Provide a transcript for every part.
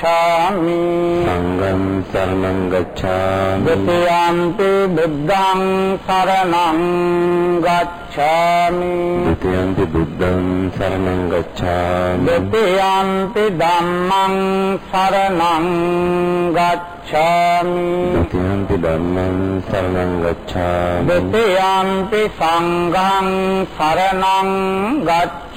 ගච්ඡාමි සංඝං සරණං ගච්ඡාමි දතියන්ති බුද්ධං සරණං ගච්ඡාමි දතියන්ති බුද්ධං සරණං ගච්ඡාමි දතියන්ති ධම්මං සරණං ගච්ඡාමි දතියන්ති ධම්මං සරණං ගච්ඡාමි දතියන්ති සංඝං සරණං ගච්ඡාමි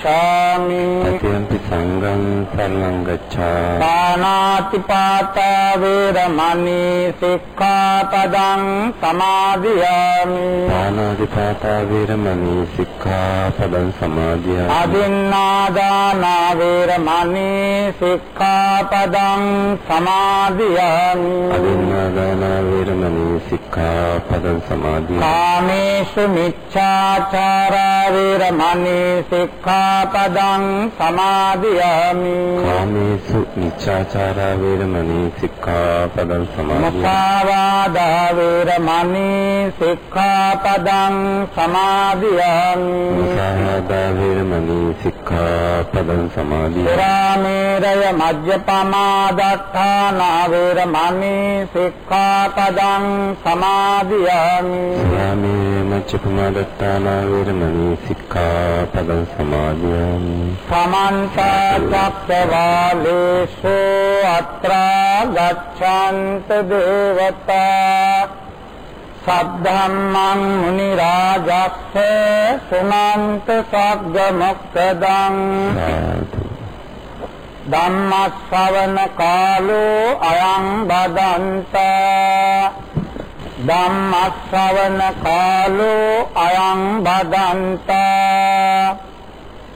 ගච්ඡාමි අතේන්ති සංඝං සරණං ගච්ඡාමි පාණාති පාතා වේරමණී සික්ඛාපදං සමාදියාමි පාණාති පාතා වේරමණී සික්ඛාපදං සමාදියාමි අදින්නාදාන වේරමණී සික්ඛාපදං සමාදියාමි අදින්නාදාන වේරමණී සික්ඛාපදං සමාදියාමි කාමේසු මිච්ඡාචාරා වේරමණී සික්ඛා සික්ඛාපදං සමාදියාමි। කාමේසු නිච්ඡාචාරා වේරමණී සික්ඛාපදං සමාදියාමි। මුසාවාදා වේරමණී සික්ඛාපදං සමාදියාමි। මුසාවාදා වේරමණී සික්ඛාපදං සමාදියාමි। පුරාමේරය මජ්ජපමා දත්තාන වේරමණී සික්ඛාපදං සමාදියාමි। සාමේ මච්චපමාදත්තාන වේරමණී සික්ඛාපදං සමාදියාමි සමන්ත චක්කවාලේසු අත්‍රා ගච්ඡන්ත දේවතා සද්ධම්මං මුනි රාජස්ස සුනන්ත සග්ග මොක්ඛදං සාදු ධම්මස්සවන කාලෝ අයං බදන්තා ධම්මස්සවන කාලෝ අයං බදන්තා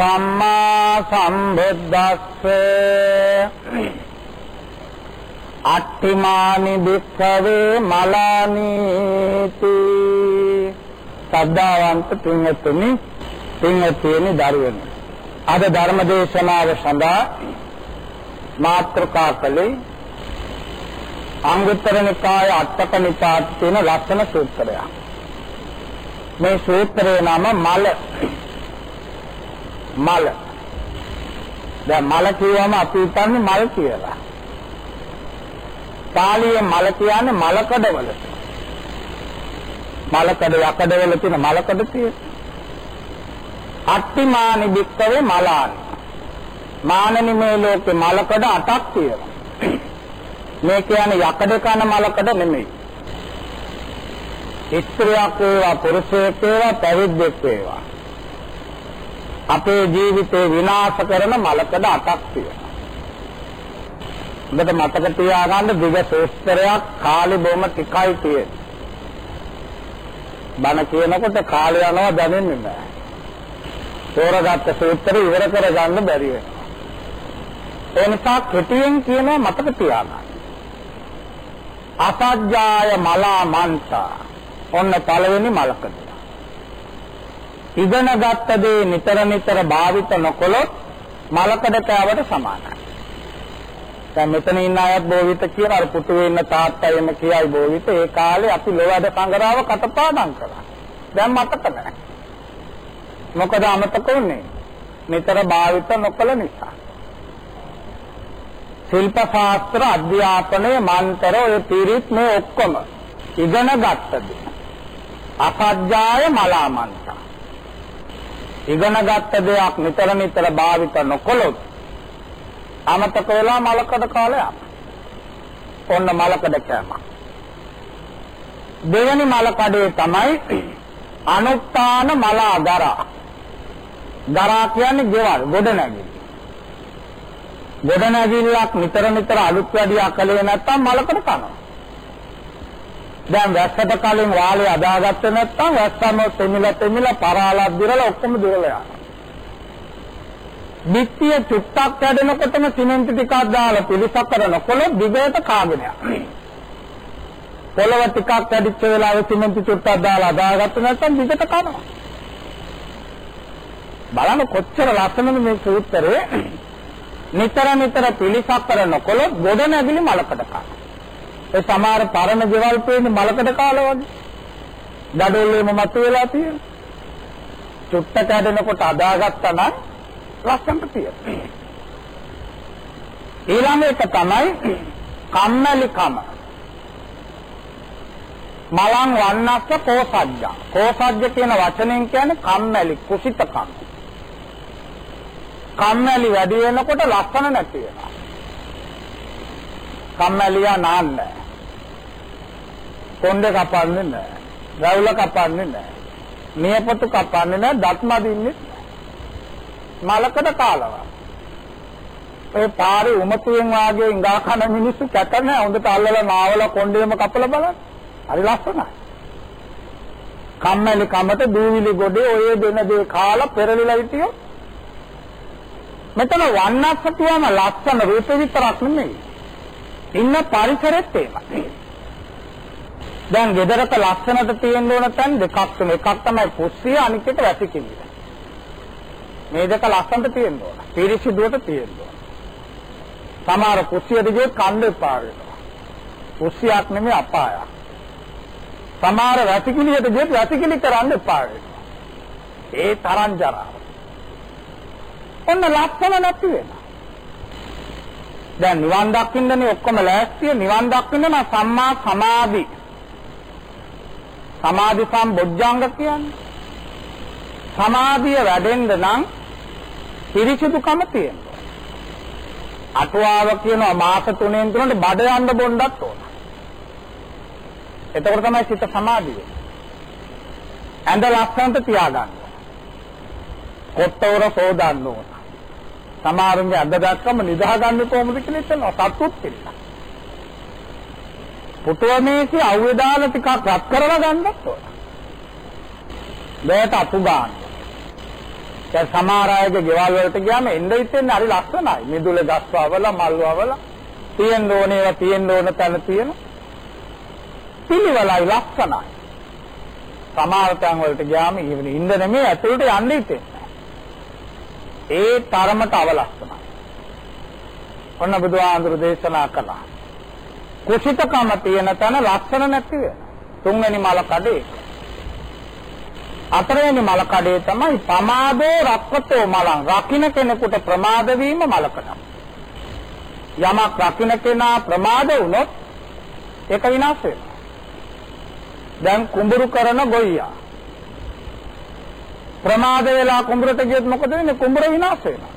සම්මා සම්බුද්දස්ස අට්ඨිමානි භික්ඛවේ මලානීති සද්ධාවන්ත පින්වත්නි පින්වත්නි දරුවනි අද ධර්ම දේශනාව සඳහා මාත්‍රකා කළේ අංගුත්තර නිකාය අටක නිපාත තියෙන ලස්සන සූත්‍රයක්. මේ සූත්‍රයේ නම මල. මල. දැන් මල කියවම අපි හිතන්නේ මල් කියලා. පාලියේ මල කියන්නේ මලකඩවල. මලකඩ යකඩවල තියෙන මලකඩ තියෙන. අට්ටිමානි බික්කවේ මලානි. මානනි මේ ලෝකේ මලකඩ අටක් තියෙනවා. මේ කියන්නේ යකඩ කන මලකඩ නෙමෙයි. ස්ත්‍රියක් වේවා පුරුෂයෙක් වේවා පැවිද්දෙක් වේවා. අපේ ජීවිතේ විනාශ කරන මලකඩ අටක් තියෙනවා. ඔබට මතක තියාගන්න දිග සූත්‍රයක් කාලි බොම ටිකයි තියෙන්නේ. බණ කියනකොට කාලය යනවා දැනෙන්නේ නැහැ. තෝරගත්ත සූත්‍රය ඉවර කරගන්න බැරි වෙනවා. ඒ නිසා කෙටියෙන් කියනවා මතක තියාගන්න. අසජ්ජාය මලා මන්තා ඔන්න පළවෙනි මලකද. ඉගෙන ගත්ත දේ නිතර නිතර භාවිත නොකළොත් මලකඩ කෑවට සමානයි. දැන් මෙතන ඉන්න අයත් බෝවිත කියලා අර පුටුවේ ඉන්න තාත්තා එම කියයි බෝවිත ඒ කාලේ අපි ලෝවැඩ සංගරාව කටපාඩම් කළා. දැන් මතක නැහැ. මොකද අමතක වුනේ? නිතර භාවිත නොකළ නිසා. ශිල්ප ශාස්ත්‍ර අධ්‍යාපනය මන්තර ඔය පිරිත් මේ ඔක්කොම ඉගෙන ගත්තද අසජ්ජාය මලාමන්තා ඉගෙන ගත්ත දෙයක් නිතර නිතර භාවිත නොකළොත් අමතක වෙලා මලකඩ කාලයක්. ඔන්න මලකඩ කෑමක් දෙවැනි මලකඩේ තමයි අනුත්තාන මලා දරා. දරා කියන්නේ ගෙවල් ගොඩනැගිලි ගොඩනැගිල්ලක් නිතර නිතර අලුත් වැඩියා කලේ නැත්තම් මලකඩ කනවා. දැන් වැස්සට කලින් වාලේ අදාගත්තේ නැත්නම් වැස්සම තෙමිලා තෙමිලා පරාලක් දිරලා ඔක්කොම දිරලා යනවා. නිත්‍ය චුට්ටක් කැඩෙනකොටම සිමෙන්ති ටිකක් දාලා පිළිසකර නොකොලොත් දිගට කාගෙන යනවා. පොළව ටිකක් කැඩිච්ච වෙලාවේ සිමෙන්ති චුට්ටක් දාලා අදාගත්තේ නැත්නම් දිගට කනවා. බලන්න කොච්චර ලස්සනද මේ සූත්‍රයේ නිතර නිතර පිළිසකර නොකොලොත් ගොඩ නැගිලි මලකට කනවා. ඒ සමහර පරණ ගෙවල් පේන්නේ මලකඩ කාලා වගේ. දඩොල්ලේම මතුවලා තියෙන. චුට්ට කැඩෙනකොට අදාගත්තා නම් ලස්සනට තියෙනවා. ඊළඟ එක තමයි කම්මැලිකම. මලං වන්නස්ස කෝසජ්ජ. කෝසජ්ජ කියන වචනෙන් කියන්නේ කම්මැලි, කුසිතකම්. කම්මැලි වැඩි වෙනකොට ලස්සන නැති වෙනවා. කම්මැලියා නාන්නේ කොණ්ඩ කපන්නේ නැහැ. රැවුල කපන්නේ නැහැ. නියපොතු කපන්නේ නැහැ. දත් මදින්නේ මලකඩ කාලවා. ඒ පාරේ උමතුයෙන් වාගේ ඉඟා කන මිනිස්සු කැත නැහැ. හොඳට අල්ලලා නාවල කොණ්ඩේම කපලා බලන්න. හරි ලස්සනයි. කම්මැලි කමට දූවිලි ගොඩේ ඔය දෙන දේ කාලා පෙරලිලා හිටියෝ. මෙතන වන්නස්ස කියම ලස්සන රූප විතරක් නෙමෙයි. ඉන්න පරිසරෙත් ඒවා. දැන් ගෙදරක ලස්සනට තියෙන්න ඕන තැන් දෙකක් තුන. එකක් තමයි කුස්සිය අනිත් එක වැසිකිලි. මේ දෙක ලස්සනට තියෙන්න ඕන. පිරිසිදුවට තියෙන්න ඕන. සමහර කුස්සිය දිගේ කන්ද එපා වෙනවා. කුස්සියක් නෙමෙයි අපායක්. සමහර වැසිකිලියට ගියත් වැසිකිලි කරන්න එපා වෙනවා. ඒ තරම් ජරාව. ඔන්න ලස්සන නැති වෙනවා. දැන් නිවන් දකින්නනේ ඔක්කොම ලෑස්තිය නිවන් දකින්න නම් සම්මා සමාධි සමාධි සම්බොජ්ජංග කියන්නේ. සමාධිය වැඩෙන්න නම් පිරිසිදුකම තියෙනවා. අටුවාව කියනවා මාස 3න් තුනට බඩ යන්න බොන්නත් ඕන. එතකොට තමයි සිත සමාධිය. ඇඳ ලස්සනට තියාගන්න. කොට්ටවර සෝදන්න ඕන. සමහරුන්ගේ අඳ දැක්කම නිදාගන්නේ කොහොමද කියලා හිතනවා. සතුටුත් කියලා පුටුව මේකේ අවුවේ දාලා ටිකක් රත් කරලා ගන්නත් ඕන. දෙයට අතු ගන්න. දැන් සමහර අයගේ ගෙවල් වලට ගියාම එන්න ඉතින් හරි ලස්සනයි. මිදුල ගස්වවල මල් වවල තියෙන්න ඕනේ ඒවා තියෙන්න ඕන තැන තියෙන. පිළිවෙලයි ලස්සනයි. සමහර තැන් වලට ගියාම ඉන්න නෙමෙයි ඇතුළට යන්න ඉතින්නේ. ඒ තරමට අවලස්සනයි. ඔන්න බුදුහාඳුරු දේශනා කළා. කුසිතකම තියෙන තැන ලක්ෂණ නැති වෙන. තුන්වෙනි මල කඩේ. හතරවෙනි මල කඩේ තමයි පමාදෝ රක්කතෝ මලං. රකින්න කෙනෙකුට ප්‍රමාද වීම මලකඩ. යමක් රකින්න කෙනා ප්‍රමාද වුණොත් ඒක විනාශ වෙනවා. දැන් කුඹුරු කරන ගොයියා ප්‍රමාද වෙලා කුඹුරට ගියොත් මොකද වෙන්නේ? කුඹුර විනාශ වෙනවා.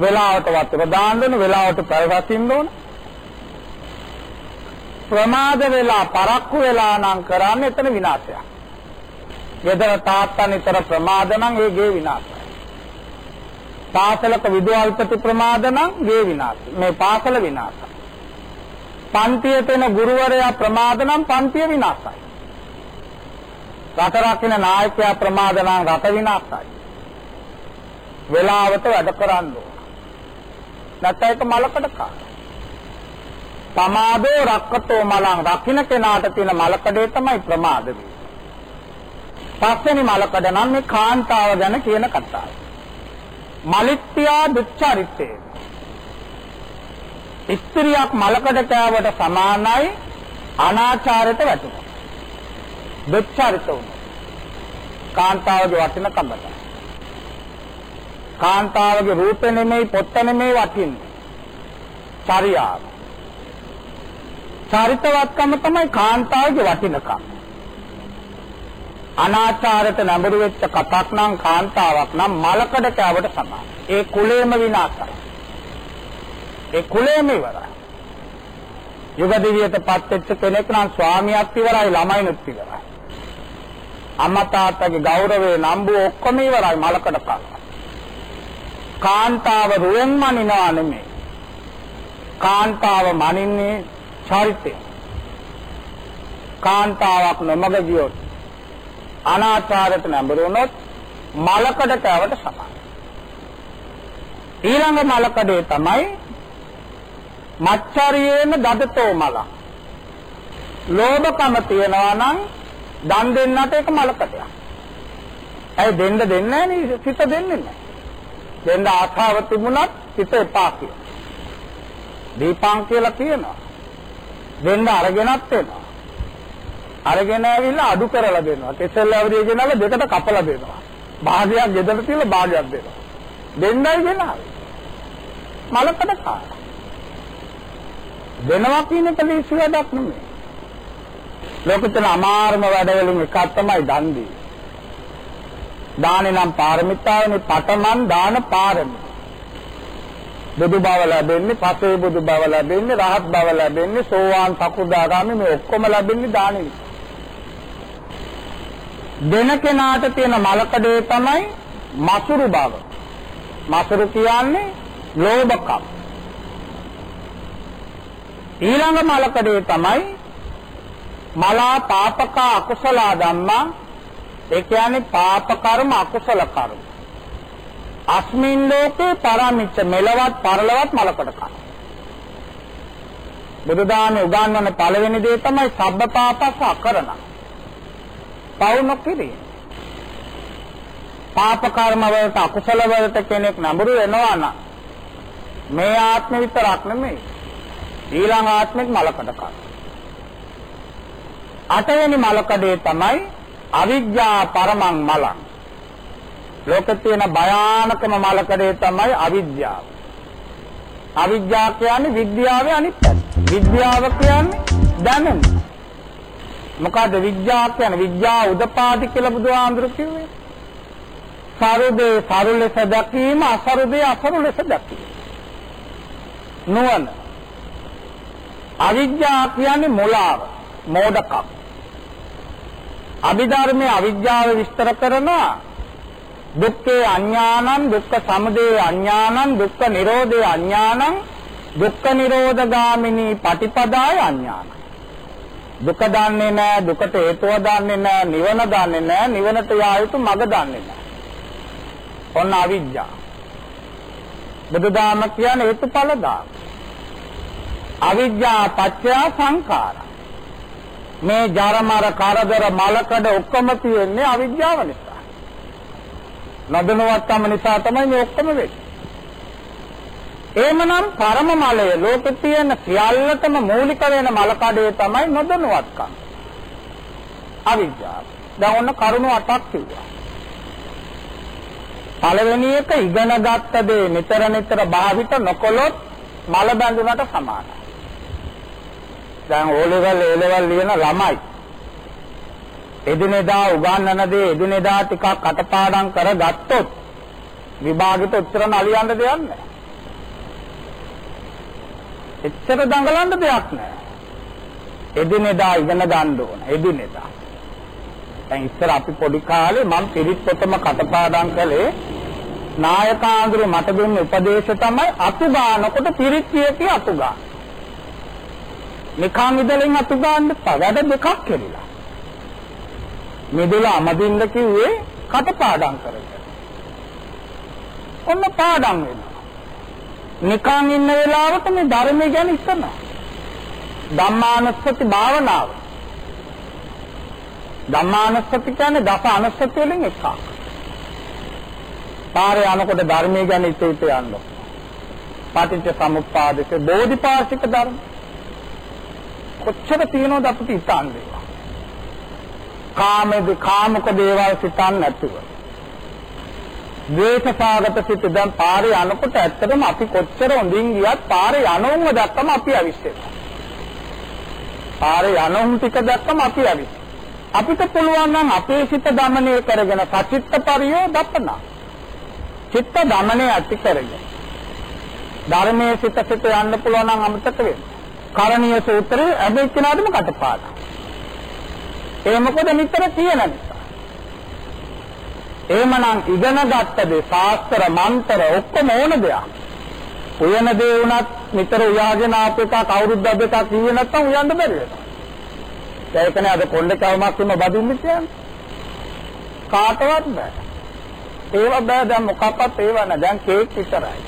වෙලාවට වතුර දාන්න ඕන, වෙලාවට පැවැත්ින්න ඕන. ප්‍රමාද වෙලා පරක්කු වෙලා නම් කරන්නේ එතන විනාශයක්. ගෙදර තාත්තා නිතර ප්‍රමාද නම් ඒ ගේ විනාශයි. පාසලක විදුහල්පති ප්‍රමාද නම් ගේ විනාශයි. මේ පාසල විනාශයි. පන්තියේ තෙන ගුරුවරයා ප්‍රමාද නම් පන්තිය විනාශයි. රට රකින්න නායකයා ප්‍රමාද නම් රට විනාශයි. වෙලාවට වැඩ කරන්න ඕන. නැත්නම් ඒක මලකඩ කාලා පමාදෝ රක්කතෝ මලං රකින්න කෙනාට තියෙන මලකඩේ තමයි ප්‍රමාද වෙන්නේ. පස්වෙනි මලකඩ නම් මේ කාන්තාව ගැන කියන කතාව. මලිත්‍යා දුච්චරිතේ. ස්ත්‍රියක් මලකඩ කෑවට සමානයි අනාචාරයට වැටුණා. දුච්චරිත වුණා. කාන්තාවගේ වටින කමත. කාන්තාවගේ රූප නෙමෙයි පොත්ත නෙමෙයි වටින්නේ. චර්යාව. චරිතවත්කම තමයි කාන්තාවගේ වටිනකම. අනාචාරයට නැඹුරු වෙච්ච කපක් නම් කාන්තාවක් නම් මලකඩ කෑවට සමානයි. ඒ කුලේම විනාශයි. ඒ කුලේම ඉවරයි. යුග දිවියටපත් වෙච්ච කෙනෙක් නම් ස්වාමියාත් ඉවරයි ළමයිනුත් ඉවරයි. අම්මා තාත්තගේ ගෞරවේ නම්බු ඔක්කොම ඉවරයි මලකඩ කනවා. කාන්තාව රුවෙන් මනිනවා නෙමෙයි. කාන්තාව මනින්නේ චරිතය. කාන්තාවක් නොමග ගියොත් අනාචාරයට නැඹුරු වුණොත් මලකඩ කෑවට සමානයි. ඊළඟ මලකඩේ තමයි මච්චරියේන දදතෝ මල. ලෝභකම තියනවා නම් දන් දෙන්නට ඒක මලකඩයක්. ඇයි දෙන්න දෙන්නේ නැහැ සිත දෙන්නේ නැහැ. දෙන්න ආශාව තිබුණත් සිත එපා කියන. දීපං කියලා කියනවා. දෙන්න අරගෙනත් එනවා. අරගෙන ඇවිල්ලා අඩු කරලා දෙනවා. කෙසෙල් අවරිය ගෙනල්ලා දෙකට කපලා දෙනවා. භාගයක් ගෙදර තියලා භාගයක් දෙනවා. දෙන්නයි ගෙනාවේ. මලකඩ කාලා. දෙනවා කියන එක ලේසි වැඩක් නෙමෙයි. ලෝකෙතන අමාරුම වැඩ වලින් එකක් තමයි දන් දීම. දානේ නම් පාරමිතාවනේ පඨමන් දාන පාරමී. බුදු බව ලැබෙන්නේ පසේ බුදු බව ලැබෙන්නේ රහත් බව ලැබෙන්නේ සෝවාන් සකුදාගාමි මේ ඔක්කොම ලැබෙන්නේ දානෙ. දෙන කෙනාට තියෙන මලකඩේ තමයි මසුරු බව. මසුරු කියන්නේ ලෝභකම්. ඊළඟ මලකඩේ තමයි මලා පාපක අකුසල ධම්මා ඒ කියන්නේ පාප කර්ම අකුසල කර්ම. අස්මින් ලෝකේ පරමිච්ච මෙලවත් පරලවත් මලකට කන. බුදුදාමේ උගන්වන පළවෙනි දේ තමයි සබ්බ පාපස්ස අකරණ. පවු නොකිරීම. පාප කර්ම වලට අකුසල වලට කෙනෙක් නඹුරු වෙනවා නම් මේ ආත්ම විතරක් නෙමෙයි ඊළඟ ආත්මෙත් මලකඩ කන. අටවෙනි මලකඩේ තමයි අවිජ්ජා පරමං මලං. ලෝකේ තියෙන භයානකම මලකඩේ තමයි අවිද්‍යාව. අවිද්‍යාව කියන්නේ විද්‍යාවේ අනිත් පැත්ත. විද්‍යාව කියන්නේ දැනුම. මොකද විද්‍යාව කියන්නේ විද්‍යා උදපාදි කියලා බුදුහාඳුරු කිව්වේ. සරුදේ සරු ලෙස දැකීම අසරුදේ අසරු ලෙස දැකීම. නුවණ. අවිද්‍යාව කියන්නේ මොලාව, මෝඩකම්. අභිධර්මයේ අවිද්‍යාව විස්තර කරනවා දුක්ඛේ අඥානං දුක්ඛ සමුදය අඥානං දුක්ඛ නිරෝධේ අඥානං දුක්ඛ නිරෝධ ගාමිනී පටිපදාය අඥානං. දුක දන්නේ නැහැ දුකට හේතුව දන්නේ නැහැ නිවන දන්නේ නැහැ නිවනට යා යුතු මඟ දන්නේ නැහැ. ඔන්න අවිද්‍යාව බුදුදාම කියන්නේ හේතුඵල දාම අවිද්‍යා පත්‍ය සංඛාරා. මේ ජරමර කරදර මලකඩ ඔක්කොම තියෙන්නේ අවිද්‍යාව නිසා. නොදැනුවත්කම නිසා තමයි මේ ඔක්කොම වෙන්නේ. එහෙමනම් පරම මලය ලෝකෙ තියෙන සියල්ලටම මූලික වෙන මලකඩේ තමයි නොදැනුවත්කම. අවිද්‍යාව. දැන් ඔන්න කරුණු අටක් කිව්වා. පළවෙනි එක ඉගෙන ගත්ත දේ නිතර නිතර භාවිත නොකළොත් මල බැඳුනට සමානයි. දැන් O level A level ලියන ළමයි එදිනෙදා උගන්වන දේ එදිනෙදා ටිකක් අටපාඩම් කරගත්තොත් විභාගෙට උත්තර නලියන්න දෙයක් නැහැ. එච්චර දඟලන්න දෙයක් නැහැ. එදිනෙදා ඉගෙන ගන්න ඕන එදිනෙදා. දැන් ඉස්සර අපි පොඩි කාලේ මම පිරිත් පොතම කටපාඩම් කළේ නායකාඳුර මට දුන්න උපදේශ තමයි අතු ගන්නකොට පිරිත් කිය අතු ගන්න. නිකන් ඉදලින් අතු ගන්න වැඩ දෙකක් කෙරිලා. මෙදලා අමදින්න කිව්වේ කටපාඩම් කරගෙන. ඔන්න පාඩම් වෙනවා. නිකන් ඉන්න වෙලාවට මේ ධර්මය ගැන ඉස්සනවා. ධම්මානුස්සති භාවනාව. ධම්මානුස්සති කියන්නේ දස අනුස්සති වලින් එකක්. පාරේ යනකොට ධර්මය ගැන ඉත ඉත යන්න. පටිච්ච සමුප්පාදක බෝධිපාශික ධර්ම. කොච්චර තියෙනවද අපිට හිතන්නේ. කාමද කාමක දේවල් සිතන්නේ නැතුව. ද්වේෂසාගත සිත දැන් පාරේ යනකොට ඇත්තටම අපි කොච්චර හොඳින් ගියත් පාරේ යනවම දැක්කම අපි අවිශ්වෙනවා. පාරේ යනුම් ටික දැක්කම අපි ඇවිත්. අපිට පුළුවන් නම් අපේ සිත දමනය කරගෙන සචිත්ත පරියෝ දපන. චිත්ත දමනය ඇති කරගෙන. ධර්මයේ සිත සිත යන්න පුළුවන් නම් අමතක වෙන්න. කරණීය සූත්‍රයේ අබේ කිනාදම කටපාඩම්. ඒ මොකද නිතර කියන නිසා. එහෙමනම් ඉගෙන ගත්ත දේ ශාස්ත්‍ර මන්ත්‍ර ඔක්කොම ඕන දෙයක්. උයන දේ වුණත් නිතර උයාගෙන ආපු එකක් අවුරුද්දක් දෙකක් කිව්වේ නැත්තම් උයන්න බැරි වෙනවා. ඒකනේ අද කොණ්ඩ කවමක් තුම බදින්න කියන්නේ. කාටවත් බෑ. ඒව බෑ දැන් මොකක්වත් ඒව නෑ දැන් කේක් විතරයි.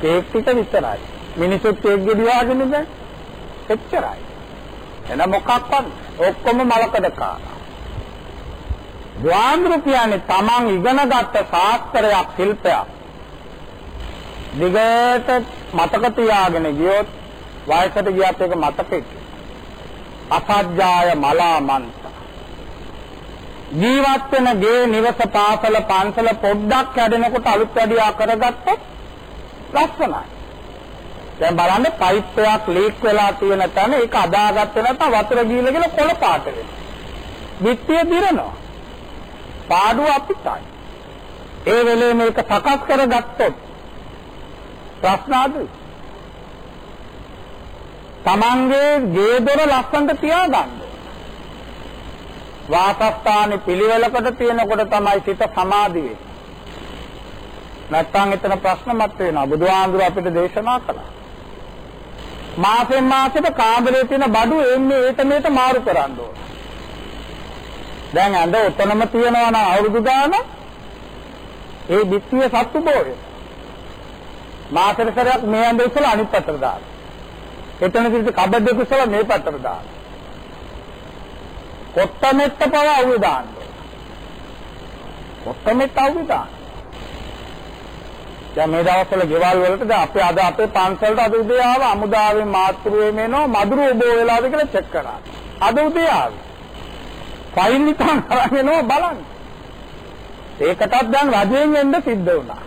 කේක් ටික විතරයි. මිනිස්සුත් කේක් ගෙඩි වාගෙන දැන් එච්චරයි. එන මොකක්වත් ඔක්කොම මලකඩ කාලා. ද්වාන්ද්‍ර කියන්නේ Taman ඉගෙනගත්ත ශාස්ත්‍රයක් ශිල්පයක්. දිගට මතක තියාගෙන ගියොත් වයසට ගියත් ඒක මතකෙට. අසජ්ජාය මලාමන්ත. ජීවත් වෙන ගේ නිවස පාසල පන්සල පොඩ්ඩක් කැඩෙනකොට අලුත් වැඩියා කරගත්තොත් ලස්සනයි. දැන් බලන්න පයිප් එකක් ලීක් වෙලා තියෙන තැන ඒක අදාගත්තේ නැත්නම් වතුර ගිහලා ගිහලා කොළ පාට වෙනවා. පිටිය දිරනවා. පාඩුව අපිටයි. ඒ වෙලේ මේක සකස් කරගත්තොත් ප්‍රශ්න අඩුයි. තමන්ගේ ගේ දොර ලස්සනට තියාගන්න. වාසස්ථානේ පිළිවෙලකට තියෙනකොට තමයි සිත සමාධි වෙන්නේ. නැත්තම් එතන ප්‍රශ්න මත වෙනවා. බුදුහාඳුර අපිට දේශනා කළා. මාසෙන් මාසෙට කාමරේ තියෙන බඩු එන්නේ ඒත මේත මාරු කරන්න ඕන. දැන් අඳ උතනම තියනවා නම් අවුරුදු ගාන ඒ පිටිය සත්තු බෝවේ. මාසෙට සැරයක් මේ අඳ ඉස්සලා අනිත් පැත්තට දාන්න. එතන කිසි කබඩ් එක ඉස්සලා මේ පැත්තට දාන්න. කොත්තමෙත්ත පව අවුවේ දාන්න. කොත්තමෙත්ත අවුවේ දාන්න. දැන් මේ දවස්වල ගෙවල් වලට දැන් අපේ අද අපේ පන්සලට අද උදේ ආව අමුදාවෙන් මාතෘවේ මේනෝ මදුරු ඔබෝ වෙලාද කියලා චෙක් කරා. අද උදේ ආවේ. ෆයිල් නිකන් අරගෙනව බලන්න. ඒකටත් දැන් රජයෙන් එන්න සිද්ධ වුණා.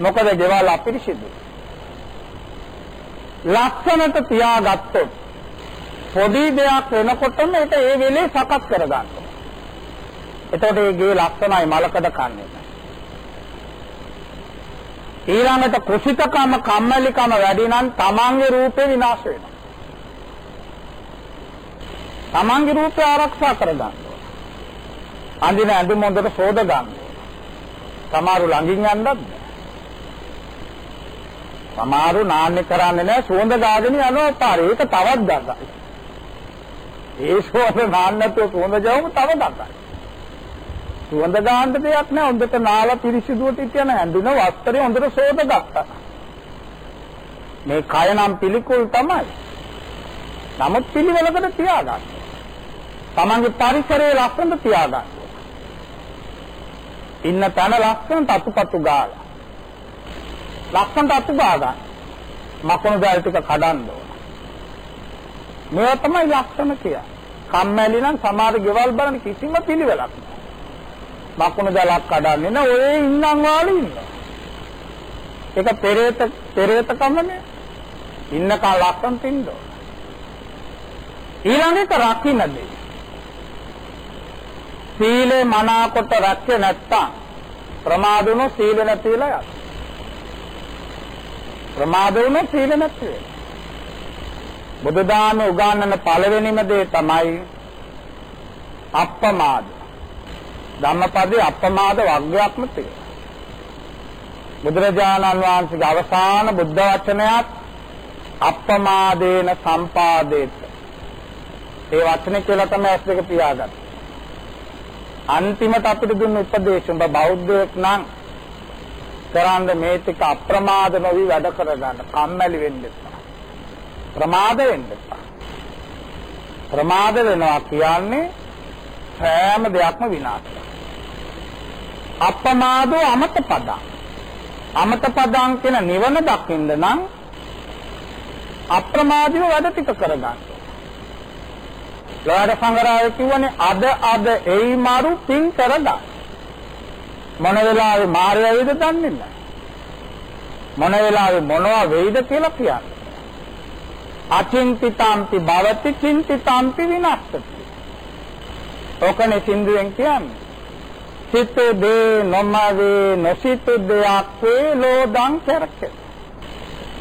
මොකද ගෙවල් අපිරිසිදු. ලක්ෂණට තියාගත්තොත් පොඩි දෙයක් වෙනකොටම ඒක ඒ වෙලේ සකස් කරගන්න. එතකොට ඒ ගේ ලක්ෂණයි මලකඩ කන්නේ. ඊළඟට කුසිතකම කම්මැලිකම වැඩි නම් තමන්ගේ රූපේ විනාශ වෙනවා. තමන්ගේ රූපය ආරක්ෂා කරගන්න. අඳින ඇඳුම් හොඳට සෝද ගන්න. සමහරු ළඟින් යන්නත් බෑ. සමහරු නාන්නේ කරන්නේ නැහැ සුවඳ ගාගෙන යනවා පාරේ. ඒක තවත් දඟයි. ඒ සුවඳ නාන්නතෝ සුවඳ ජවම තව දඟයි. සුවඳ ගන්න දෙයක් නෑ හොඳට නාලා පිරිසිදුවට තියන ඇඳුන වස්ත්‍රය හොඳට සෝද ගත්තා. මේ කය නම් පිළිකුල් තමයි. නමුත් පිළිවෙලකට තියාගන්න. තමන්ගේ පරිසරයේ ලස්සනට තියාගන්න. ඉන්න තැන ලස්සන තතුපතු ගාලා. ලස්සනට අතු ගාගන්න. මකුණු දැල් ටික කඩන්න ඕන. මේවා තමයි ලස්සන කියන්නේ. කම්මැලි නම් සමහර ගෙවල් බලන කිසිම පිළිවෙලක් නෑ. මකුණු දැලක් කඩන්නේ නෑ ඔය ඉන්නම් වාලු ඉන්නවා. ඒක පෙරේත පෙරේත කමනේ. ඉන්නකන් ලස්සන තින්න ඕන. ඊළඟ එක රකින්න දෙයි. සීලේ මනාකොට රැක්කේ නැත්තම් ප්‍රමාදුණු සීල නැතිලා යනවා. ප්‍රමාද වුණොත් සීල නැති වෙනවා. බුදුදාම උගන්වන පළවෙනිම දේ තමයි අප්පමාද. ධම්මපදයේ අප්පමාද වර්ගයක්ම තියෙනවා. බුදුරජාණන් වහන්සේගේ අවසාන බුද්ධ වචනයත් අප්පමාදේන සම්පාදේත. ඒ වචනේ කියලා තමයි ඇස් දෙක පියාගත්තේ. අන්තිමට අපිට දුන්න උපදේශ උඹ බෞද්ධයෙක් නම් කරන්න මේ ටික අප්‍රමාද නොවි වැඩ කරගන්න කම්මැලි වෙන්න එපා. ප්‍රමාද වෙන්න එපා. ප්‍රමාද වෙනවා කියන්නේ සෑම දෙයක්ම විනාශ අප්‍රමාදෝ අමත පදං. අමත පදං කියන නිවන දකින්න නම් අප්‍රමාදීව වැඩ ටික කරගන්න. ලෝඩ සංගරාවේ කියවනේ අද අද එයි මාරු පින් කරගන්න. මොන වෙලාවෙ මාර්ය වේද දන්නේ නැහැ. මොන වෙලාවෙ මොනවා වෙයිද කියලා කියන්නේ. අචින්තිතාම්පි භවති චින්තිතාම්පි විනස්සති. ඔකනේ සින්දුවෙන් කියන්නේ. සිත දේ නොමවේ නොසිත දෙයක් වේ ලෝදං කරකේ.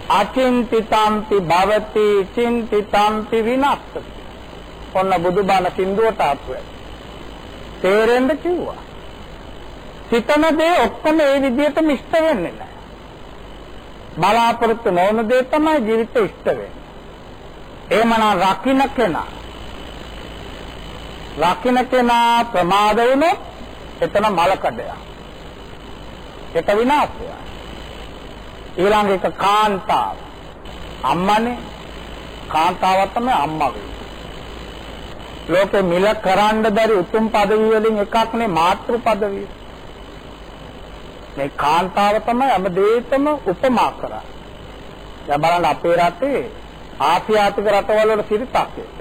අචින්තිතාම්පි භවති චින්තිතාම්පි විනස්සති. ඔන්න බුදුබණ සින්දුවට ආපුවා. තේරෙන්න කිව්වා. සිතන දේ ඔක්කොම ඒ විදිහටම ඉෂ්ට වෙන්නේ නැහැ. බලාපොරොත්තු නොවන දේ තමයි ජීවිතේ ඉෂ්ට වෙන්නේ. එහෙමනම් රකින්න කෙනා රකින්න කෙනා ප්‍රමාද වුණොත් එතන මලකඩයක්. ඒක විනාශය. ඊළඟ එක කාන්තාව. අම්මනේ කාන්තාව තමයි අම්මගේ. ලෝකෙ මිල කරන්න බැරි උතුම් পদවිය වලින් එකක්නේ මාතෘ পদවිය. මේ කාන්තාව තමයි හැමදේටම උපමා කරන්නේ. දැන් බලන්න අපේ රටේ ආසියාතික රටවල වල සිරිතක් ඒක.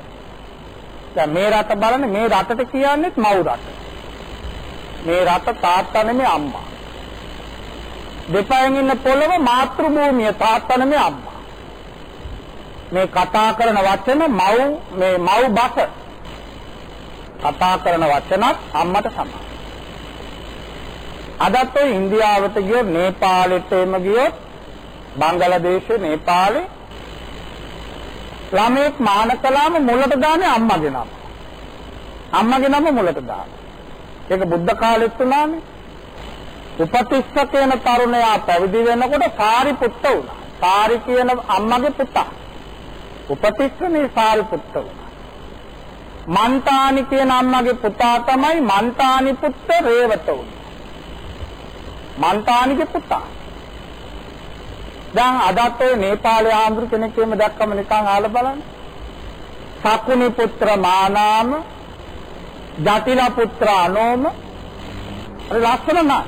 දැන් මේ රට බලන්න මේ රටට කියන්නේ මව් රට. මේ රට තාත්තා නෙමෙයි අම්මා. දෙපයෙන් ඉන්න පොළව මාතෘ භූමිය තාත්තා නෙමෙයි අම්මා. මේ කතා කරන වචන මව් මේ මව් බස කතා කරන වචනත් අම්මට සමානයි. අදත් ඔය ඉන්දියාවට ගියොත් නේපාලෙට එම ගියොත් බංගලාදේශේ නේපාලේ ළමෙක් මාන කළාම මුලට දාන්නේ අම්මගේ නම. අම්මගේ නම මුලට දානවා. ඒක බුද්ධ කාලෙත් උනානේ. උපතිස්ස කියන තරුණයා පැවිදි වෙනකොට සාරිපුත්ත වුණා. සාරි කියන අම්මගේ පුතා. උපතිස්සනේ සාරිපුත්ත වුණා. මන්තානි කියන අම්මගේ පුතා තමයි මන්තානි පුත්ත රේවත වුණා. මන්තානිගේ පුතා. දැන් අදත් ඔය නේපාලේ ආන්දර කෙනෙක් එහෙම දැක්කම නිකන් ආල බලන්න. සකුනි පුත්‍ර මානාම ජටිල පුත්‍ර අනෝම අර ලස්සන නා.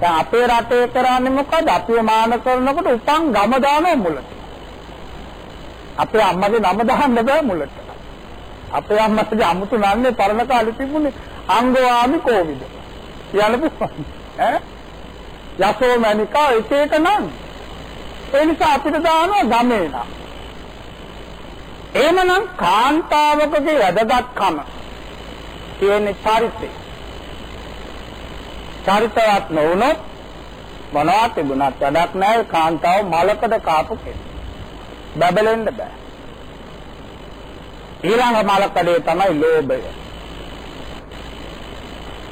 දැන් අපේ රටේ කරන්නේ මොකද? අපිව මාන කරනකොට උපන් ගම දානවා මුලට. අපේ අම්මගේ නම දාන්න බෑ මුලට. අපේ අම්මගේ අමුතු නන්නේ පරණ කාලේ තිබුණේ අංගවාමි කෝවිද. කියන්න පුළුවන්. ඈ යසෝමැනිකා එක එක නම් ඒ නිසා අපිට දානවා ගමේ නම් එහෙමනම් කාන්තාවකගේ වැදගත්කම තියෙන්නේ චරිතේ චරිතවත් නොවුනොත් මොනවත් තිබුණත් වැඩක් නැහැ. කාන්තාව මලකඩ කාපු කෙනෙක්. බබලෙන්න බෑ. ඊළඟ මලකඩේ තමයි ලෝභය.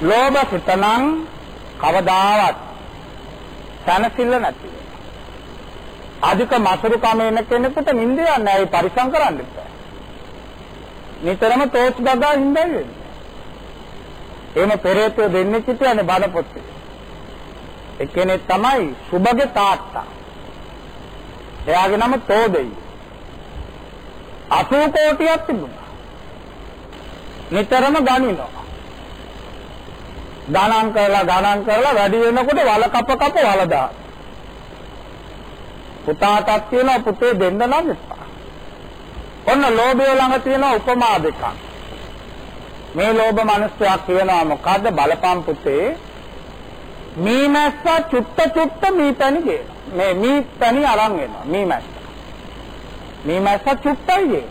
ලෝභ සිතනම් කවදාවත් සැනසෙල්ල නැති අධික මසුරුකම එන කෙනෙකුට නිින්ද යන්නේ නැහැ. පරිසම් කරන්න බෑ. නිතරම තෝච් ගගා හින්දා වෙන්නේ. එහෙම පෙරේතෝ දෙන්නේ කිටියනේ බඩ පොත්තේ. එක්කෙනෙක් තමයි සුභගේ තාත්තා. එයාගේ නම තෝදෙයි. 80 කෝටියක් තිබුණා. නිතරම ගනිනවා. ගණන් කරලා ගණන් කරලා වැඩි වෙනකොට වල කප කප වල දාන. පුතාටත් තියෙනවා පුතේ දෙන්න නම් එපා. ඔන්න ලෝභය ළඟ තියෙන උපමා දෙකක්. මේ ලෝභ මිනිස්සයා කියනවා මොකද්ද බලපම් පුතේ මීමැස්ස චුට්ට චුට්ට මීපැණි ගේ. මේ මීපැණි අරන් එනවා මීමැස්ස. මීමැස්ස චුට්ටයි ගේ.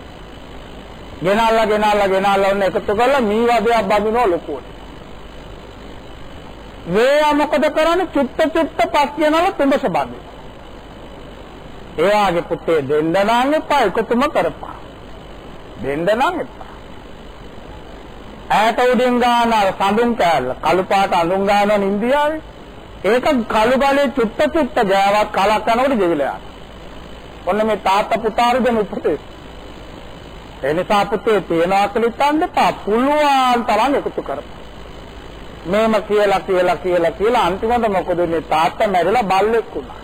ගෙනල්ලා ගෙනල්ලා ගෙනල්ලා ඔන්න එකතු කරලා මී වදයක් බඳිනවා ලොකුවට. වේයා මොකද කරන්නේ චුට්ට චුට්ට පස් කියනවල තුඹස බඳින. එයාගේ පුතේ දෙන්න නම් එපා එකතුම කරපන්. දෙන්න නම් එපා. ඈත උඩින් ගාන සඳුන් කෑල්ල කළු පාට අඳුන් ගානවන ඉන්දියාවේ. ඒක කළු ගලේ චුට්ට චුට්ට ගෑවක් කලක් යනකොට ගෙවිලා යනවා. ඔන්න මේ තාත්තා පුතාරු දෙන උපදේශ. ඒ නිසා පුතේ තියනවා කියලා හිතන්න එපා. පුළුවන් තරම් එකතු කරපන්. මේම කියලා කියලා කියලා කියලා අන්තිමට මොකද උනේ තාත්තා මැරිලා බල්ලෙක් වුණා.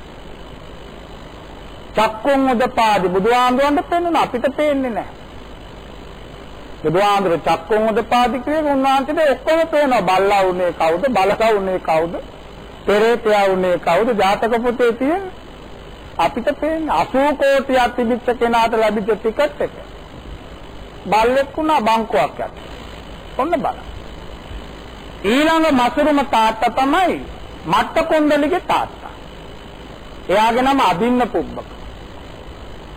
චක්කුන් උදපාදි බුදුහාමුදුරන්ට පෙන්වන අපිට පේන්නේ නැහැ. බුදුහාමුදුර චක්කුන් උදපාදි කියන උන්වහන්සේට ඔක්කොම පේනවා බල්ලා උනේ කවුද බලකා උනේ කවුද පෙරේතයා උනේ කවුද ජාතක පොතේ තියෙන අපිට පේන්නේ 80 කෝටියක් තිබිච්ච කෙනාට ලැබිච්ච ටිකට් එක බල්ලෙක් වුණා බංකුවක් යට. ඔන්න බලන්න. ඊළඟ මසුරුම තාත්තා තමයි මට්ට කොණ්ඩලිගේ තාත්තා. එයාගේ නම අදින්න පුබ්බක.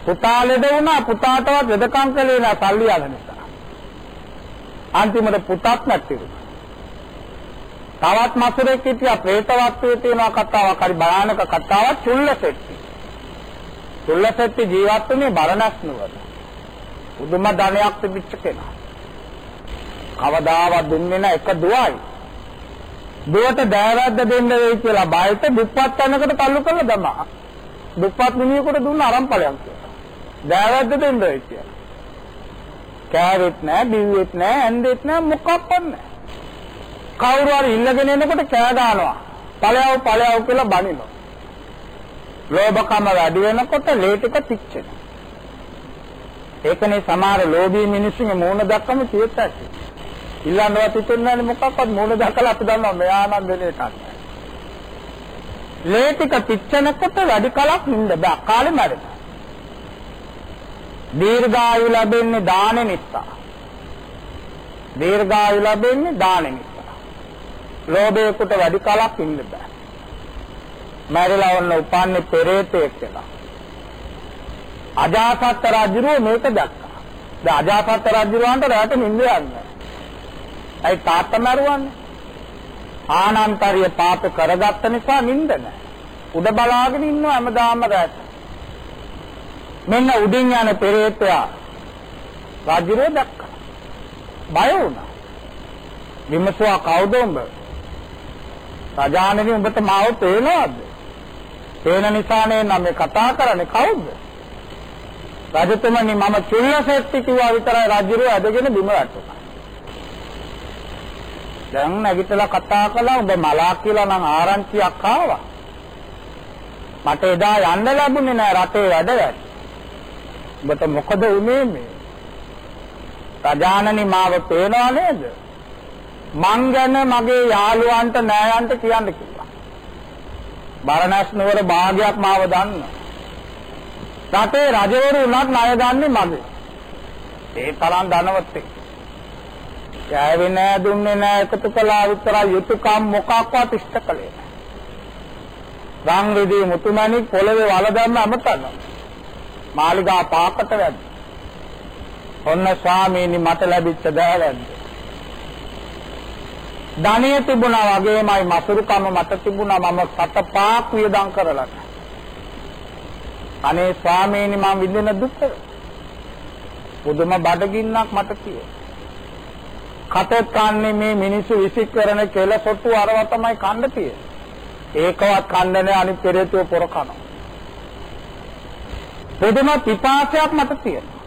පුතා ලෙඩ වුණා පුතාටවත් වෙදකම් කළේ නැහැ සල්ලි අර නිසා. අන්තිමට පුතත් නැතිරුණා. තවත් මසුරෙක් හිටියා പ്രേත වස්තුවේ තියෙන කතාවක් හරි භයානක කතාවක් චුල්ලසෙට්ටි. චුල්ලසෙට්ටි ජීවත් වුණේ බරණස් නුවර. උදුම ධනයක් තිබිච්ච කෙනා. කවදාවත් දුන්නේ නැහැ එක දුවයි. දුවට දෑවැද්ද දෙන්න වෙයි කියලා බයිට දුප්පත් තැනකට තල්ලු කරලා දමා. දුප්පත් මිනිහෙකුට දුන්න අරම්පලයක් කියලා. දෑවැද්ද දෙන්න වෙයි කියලා. කෑවෙත් නැහැ, බිව්වෙත් නැහැ, ඇන්දෙත් නැහැ, මොකක්වත් නැහැ. කවුරු හරි ඉල්ලගෙන එනකොට කෑ ගන්නවා. ඵලයව ඵලයව කියලා බනිනවා. ලෝභකම වැඩි වෙනකොට ලේ ටික පිච්චෙනවා. ඒකනේ සමහර ලෝභී මිනිස්සුගේ මූණ දැක්කම තියෙත් ඇති. ඉල්ලන්නවත් හිතෙන්නේ නැහැ මොකක්වත් මූණ දැකලා අපි දන්නවා මෙයා නම් දෙන එකක්. ලේ ටික පිච්චෙනකොට වැඩි කලක් ඉන්න බෑ. කාලෙ මැරෙනවා. දීර්ඝායු ලැබෙන්නේ දාන නිසා. දීර්ඝායු ලැබෙන්නේ දාන නිසා. ලෝභයකට වැඩි කලක් ඉන්න බෑ. මැරිලා වන්න උපන්නේ පෙරේතෙක් කියලා. අජාසත් රජුරෝ මේක දැක්කා. දැන් අජාසත් රජුරවන්ට රැට නිින්ද යන්නේ. ඇයි තාත්තා මරුවන්නේ? ආනන්තරිය පාප කරගත්ත නිසා නිින්ද නැහැ. උඩ බලාගෙන ඉන්නවා හැමදාම රැට. මෙන්න උඩින් යන පෙරේතයා රජුරෝ දැක්කා. බය වුණා. විමසුවා කවුද උඹ? රජාණනි උඹට මාව පේනවද? පේන නිසානේ නම් මේ කතා කරන්නේ කවුද? රජතුමනි මම චුල්ලසෙට්ටි කිව්වා විතරයි රජුරෝ ඇදගෙන බිම වැටුණා. දැන් නැගිටලා කතා කළා ඔබ මලා කියලා නම් ආරංචියක් ආවා. මට එදා යන්න ලැබුණේ නෑ රටේ වැඩ ඔබට මොකද උනේ මේ? රජානනි මාව පේනවා නේද? මං ගැන මගේ යාළුවන්ට නෑයන්ට කියන්න කිව්වා. බරණැස් නුවර භාගයක් මාව දන්නවා. රටේ රජවරු උනත් ණය ගන්නේ මගේ. ඒ තරම් ධනවත් එක්ක. කෑවේ නෑ දුන්නේ නෑ එකතු කළා විතර යුතුයකම් මොකක්වත් ඉෂ්ට කළේ නෑ. රං රිදී මුතුමැණික් පොළවේ වල දැම්ම අමතනවා. මාලිගා පාකට වැද්ද. ඔන්න ස්වාමීනි මට ලැබිච්ච දෑවැද්ද. ධනිය තිබුණා වගේමයි මසුරුකම මට තිබුණා මම සත පාක් වියදම් කරලා. අනේ ස්වාමීනි මම විඳින දුක පුදුම බඩගින්නක් මට කියේ. කටත් කන්නේ මේ මිනිස්සු විසික් කරන කෙල සොට්ටු අරව තමයි කන්න තියෙන්නේ. ඒකවත් කන්නේ අනිත් පෙරේතුව පොර කනවා. පුදුම පිපාසයක් මට තියෙනවා.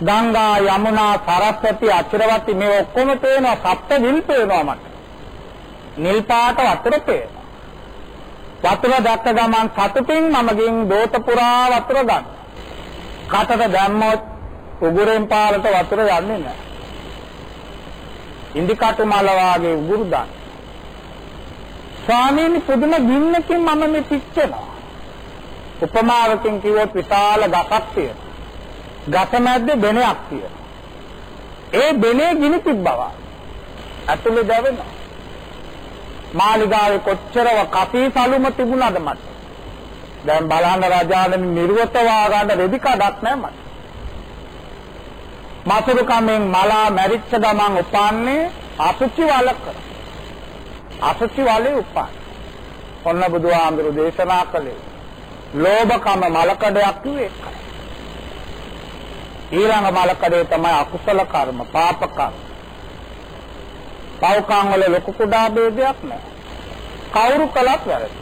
ගංගා යමුනා සරස්වති අචරවති මේ ඔක්කොම පේනවා සප්ත නිල් පේනවා මට. නිල් පාට වතුර පේනවා. වතුර දැක්ක ගමන් සතුටින් මමගෙන් දෝත පුරා වතුර ගන්න. කටට දැම්මොත් උගුරෙන් පාරට වතුර යන්නේ නැහැ. ඉන්දිකටු මල වාගේ උගුරු දාන්න. ස්වාමීනි පුදුම ගින්නකින් මම මේ පිච්චෙනවා. උපමාවකින් කිව්වොත් විශාල ගසක් තියෙනවා. ගස මැද්දේ බෙනයක් තියෙනවා. ඒ බෙනේ ගිනි තිබ්බවා. ඇතුලේ දැවෙනවා. මාලිගාවේ කොච්චරව කපී සලුම තිබුණාද මට. දැන් බලන්න රජාණන් නිර්වත වාගන්න රෙදි කඩක් නැහැ මට. මසුරු කමෙන් මලා මැරිච්ච ගමන් උපන්නේ අසුචි වලක. අසුචි වලේ උපන්. ඔන්න බුදුහාමුදුරු දේශනා කළේ. ලෝභකම මලකඩයක් කිව්වේ ඒකයි. ඊළඟ මලකඩේ තමයි අකුසල කර්ම, පාප කර්ම. පව්කම් වල ලොකු කුඩා ભેදයක් නැහැ. කවුරු කළත් වැරදි.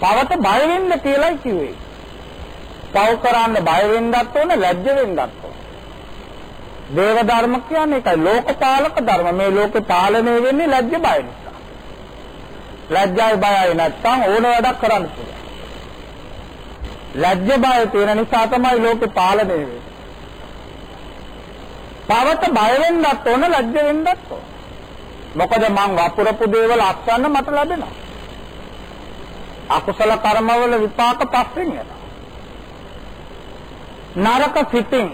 පවට බය වෙන්න කියලායි කිව්වේ. පව් කරන්න බය වෙන්නත් ඕන, ලැජ්ජ වෙන්නත් ඕන. දේව ධර්ම කියන්නේ ඒකයි ලෝකපාලක ධර්ම. මේ ලෝකේ පාලනය වෙන්නේ ලැජ්ජ බය නිසා. ලැජ්ජයි බයයි නැත්තම් ඕන වැඩක් කරන්න පුළුවන්. ලැජ්ජ බය තියෙන නිසා තමයි ලෝකේ පාලනය වෙන්නේ. පවට බය වෙන්නත් ඕන, ලැජ්ජ වෙන්නත් ඕන. මොකද මං වපුරපු දේවල් අත්වන්න මට ලැබෙනවා. අකුසල කර්මවල විපාක පස්සෙන් එනවා. නරක සිතින්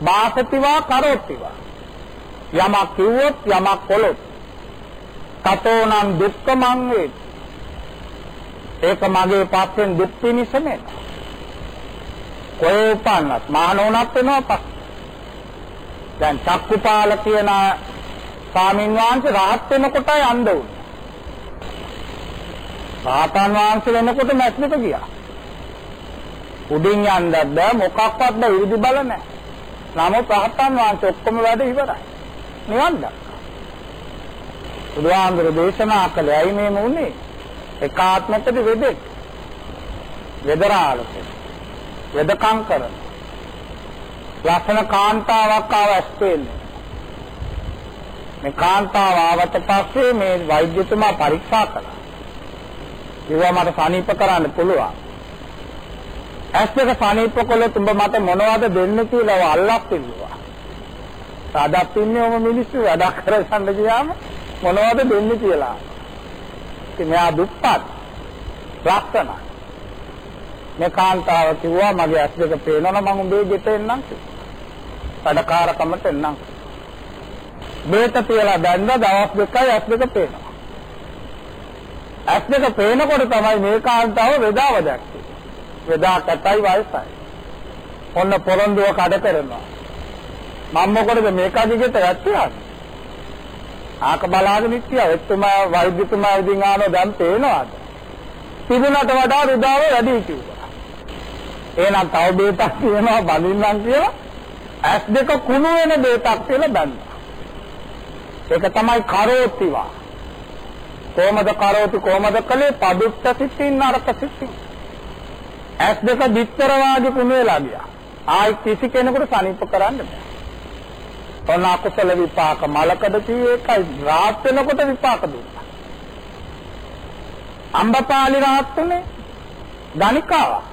වාසතිවා කරෝතිවා යමක් කිව්වොත් යමක් කළොත් තතෝනම් දුක්ඛමං වේ ඒක මගේ පස්සෙන් දුක් පිනිස නේ කොහේ උපන්නත් මහණෝනක් වෙනවා පස්. දැන් චක්කුපාල කියන ස්වාමීන් වහන්සේ රහත් වෙනකොටයි අන්ධ වුනේ. රහතන් වහන්සේ වෙනකොට මැස්මෙට ගියා. උඩින් යන්නත් බෑ මොකක්වත් බෑ ඉරිදි බල නැහැ. නමුත් රහතන් වහන්සේ ඔක්කොම වැඩ ඉවරයි. නිවන් දැක්කා. බුදුහාමුදුරු දේශනා කළේ ඇයි මේ මුන්නේ? එකාත්මකද වෙදෙක්. වෙදරාලක. වෙදකම් කරන. ලස්සන කාන්තාවක් ආව ඇස්පෙන්නේ. මේ කාන්තාව ආවට පස්සේ මේ වෛද්‍යතුමා පරීක්ෂා කළා. ඒවා මට සනීප කරන්න පුළුවන්. ඇස් දෙක සනීප කළොත් උඹ මට මොනවද දෙන්න කියලා අල්ලක් ඉල්ලුවා. සාදත් ඉන්නේ ඔම මිනිස්සු වැඩ කරගන්න ගියාම මොනවද දෙන්නේ කියලා. ඉතින් මෙයා දුප්පත්. ලස්සන. මේ කාන්තාව කිව්වා මගේ ඇස් දෙක පේනවනම් මම උඹේ ගෙට එන්නම් කිව්වා. වැඩකාරකමට එන්නම්. බේත තියලා දැන්ද දවස් දෙකයි ඇස් දෙක පේනවා. ඇස් දෙක පේනකොට තමයි මේ කාන්තාව වේදාව දැක්කේ. වේදා කටයි වයසයි. ඔන්න පොරොන්දුව කඩ කරනවා. මම මොකටද මේකගේ ගෙට යන්නේ? ආක බලාගෙන ඉතියා එතුමා වෛද්‍යතුමා ඉදින් ආනෝ දැන් පේනවාද? තිබුණට වඩා රුදාව වැඩි කිව්වා. එහෙනම් තව බේතක් තියෙනවා බඳින්නම් කියලා ඇස් දෙක කුණු වෙන බේතක් කියලා බැන්නා. ඒක තමයි කරෝතිවා. කොහමද කරෝති කොහමද කලේ පදුත්ත සිත්තින් නරක සිත්තින්. ඇස් දෙක දිත්තර වාගේ කුණු වෙලා ගියා. ආයි කිසි කෙනෙකුට සනීප කරන්න බෑ. ඔන්න අකුසල විපාක මලකද කියේ එකයි රාත් වෙනකොට විපාක දුන්නා. අම්බපාලි රාත් උනේ ගණිකාවක්.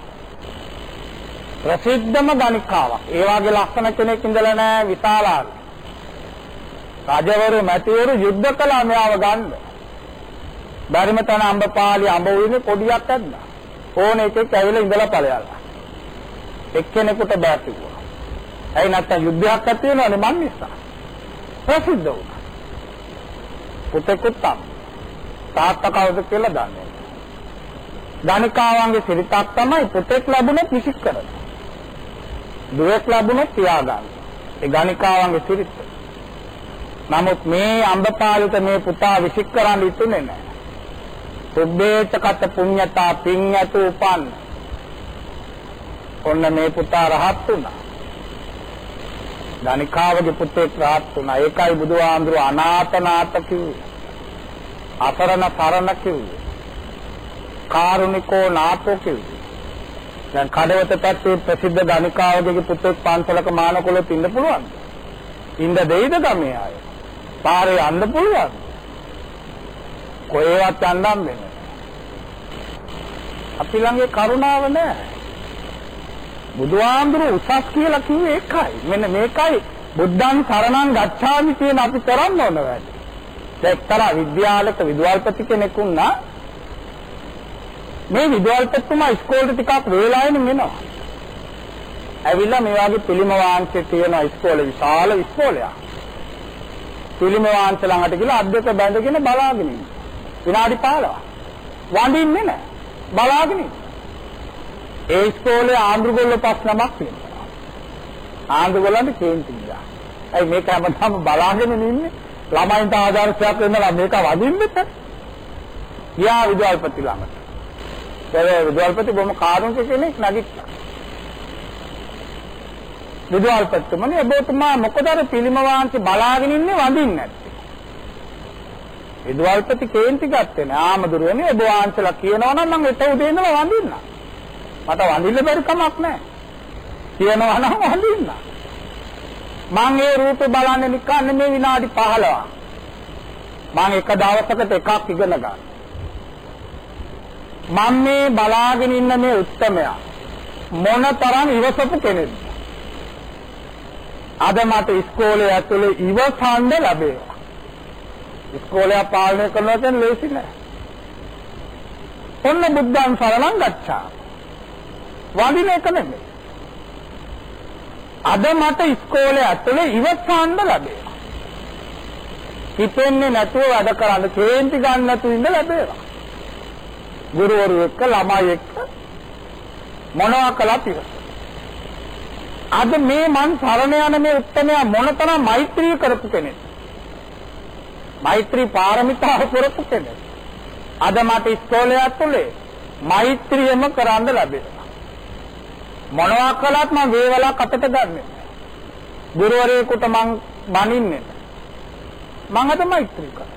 ප්‍රසිද්ධම ගණිකාවක්. ඒ වගේ ලස්සන කෙනෙක් ඉඳලා නැහැ විශාලාල. රජවරු මැතිවරු යුද්ධ කළා මෙයාව ගන්න. බැරිම තන අම්බපාලි අඹ උයනේ පොඩියක් ඇද්දා. ඕන එකෙක් ඇවිල්ලා ඉඳලා ඵලයල්ලා. එක්කෙනෙකුට බෑ කිව්වා. ඇයි නැත්තම් යුද්ධයක් ඇති වෙනවනේ මන් නිසා. ප්‍රසිද්ධ වුණා. පුතෙකුත් තම. තාත්තා කවුද කියලා දන්නේ ගණිකාවන්ගේ සිරිතක් තමයි පුතෙක් ලැබුණොත් විසික් කරන. දුවෙක් ලැබුණොත් තියාගන්න. ඒ ගණිකාවන්ගේ සිරිත. නමුත් මේ අම්බපාලිත මේ පුතා විසික් කරන්න ඉතුනේ නැහැ. සුබ්බේචකත පුඤ්ඤතා පිඤ්ඤතු උපන්. ඔන්න මේ පුතා රහත් වුණා. ධනිකාවගේ පුතෙක් රහත් වුණා. ඒකයි බුදුහාඳුර අනාථනාත කිව්වේ. අසරණ සරණ කිව්වේ. කාරුණිකෝ නාථෝ කිව්වේ. දැන් කඩවත පැත්තේ ප්‍රසිද්ධ ධනිකාවගේ පුතෙක් පන්සලක මානකොලොත් ඉන්න පුළුවන්. ඉන්න දෙයිද ගමේ අය? පාරේ යන්න පුළුවන්. කොහෙවත් යන්නම් වෙන්නේ. අපි ළඟේ කරුණාව නැහැ. බුදුහාමුදුරු උසස් කියලා කිව්වේ ඒකයි. මෙන්න මේකයි බුද්ධං සරණං ගච්ඡාමි කියන අපි කරන්න ඕන වැඩ. එක්තරා විද්‍යාලයක විද්‍යාල්පති කෙනෙක් වුණා. මේ විද්‍යාල්පතිතුමා ඉස්කෝලේ ටිකක් වේලාවෙන් එනවා. ඇවිල්ලා මේ වගේ පිළිම වාංශේ තියෙන ඉස්කෝලේ විශාල ඉස්කෝලයක්. පිළිම වාංශ ළඟට ගිහලා අද්දක බැඳගෙන බලාගෙන ඉන්න. විනාඩි 15. වඳින්නේ නැහැ. බලාගෙන ඉන්න. ඒ ඉස්කෝලේ ආන්දරගොල්ල පස් නමක් තියෙනවා. ආන්දරගොල්ලන්ට කේන්ති ගියා. ඇයි මේක හැමදාම බලාගෙන ඉන්නේ? ළමයින්ට ආදර්ශයක් වෙන්නලා මේක වදින්නෙත්. ගියා විද්‍යාල්පති ළඟට. ඒ විද්‍යාල්පති බොහොම කාරුණික කෙනෙක් නැගිට්ටා. විද්‍යාල්පතිතුමනි ඔබතුමා මොකද අර පිළිම වාංශ බලාගෙන ඉන්නේ වඳින්නේ නැත්තේ? විද්‍යාල්පති කේන්ති ගත්තේ නෑ. ආමදුරුවනේ ඔබ වාංශලා කියනවා නම් මම එත උදේ ඉඳලා වඳින්නම්. මට වඳින්න බැරි කමක් නැහැ. කියනවා නම් වඳින්න. මං ඒ රූපේ බලන්නේ නිකන් නෙමෙයි විනාඩි 15. මං එක දවසකට එකක් ඉගෙන ගන්න. මම මේ බලාගෙන ඉන්න මේ උත්තරමයා මොන තරම් ඉවසපු කෙනෙක්ද? අද මට ඉස්කෝලේ ඇතුලේ ඉවසන්න ලැබේවා. ඉස්කෝලේ පාලනය කරනවා කියන්නේ ලේසි නෑ. ඔන්න බුද්ධං සරණං ගච්ඡා. වඳින එක නෙමෙයි. අද මට ඉස්කෝලේ ඇතුලේ ඉවසන්න ලැබේවා. හිතෙන්නේ නැතුව වැඩ කරන්න කේන්ති ගන්න නැතුව ඉන්න ලැබේවා. ගුරුවරු එක්ක ළමයි එක්ක මොනවා කළත් ඉවස. අද මේ මං සරණ යන මේ උත්තරමයා මොනතරම් මෛත්‍රී කරපු කෙනෙක්. මෛත්‍රී පාරමිතාව පුරපු කෙනෙක්. අද මට ඉස්කෝලේ ඇතුලේ මෛත්‍රියම කරන්න ලැබෙනවා. මොනවා කළත් මම වේවලක් අතට ගන්නෙ. ගුරුවරයෙකුට මං බනින්නේ. මං අද මෛත්‍රී කරා.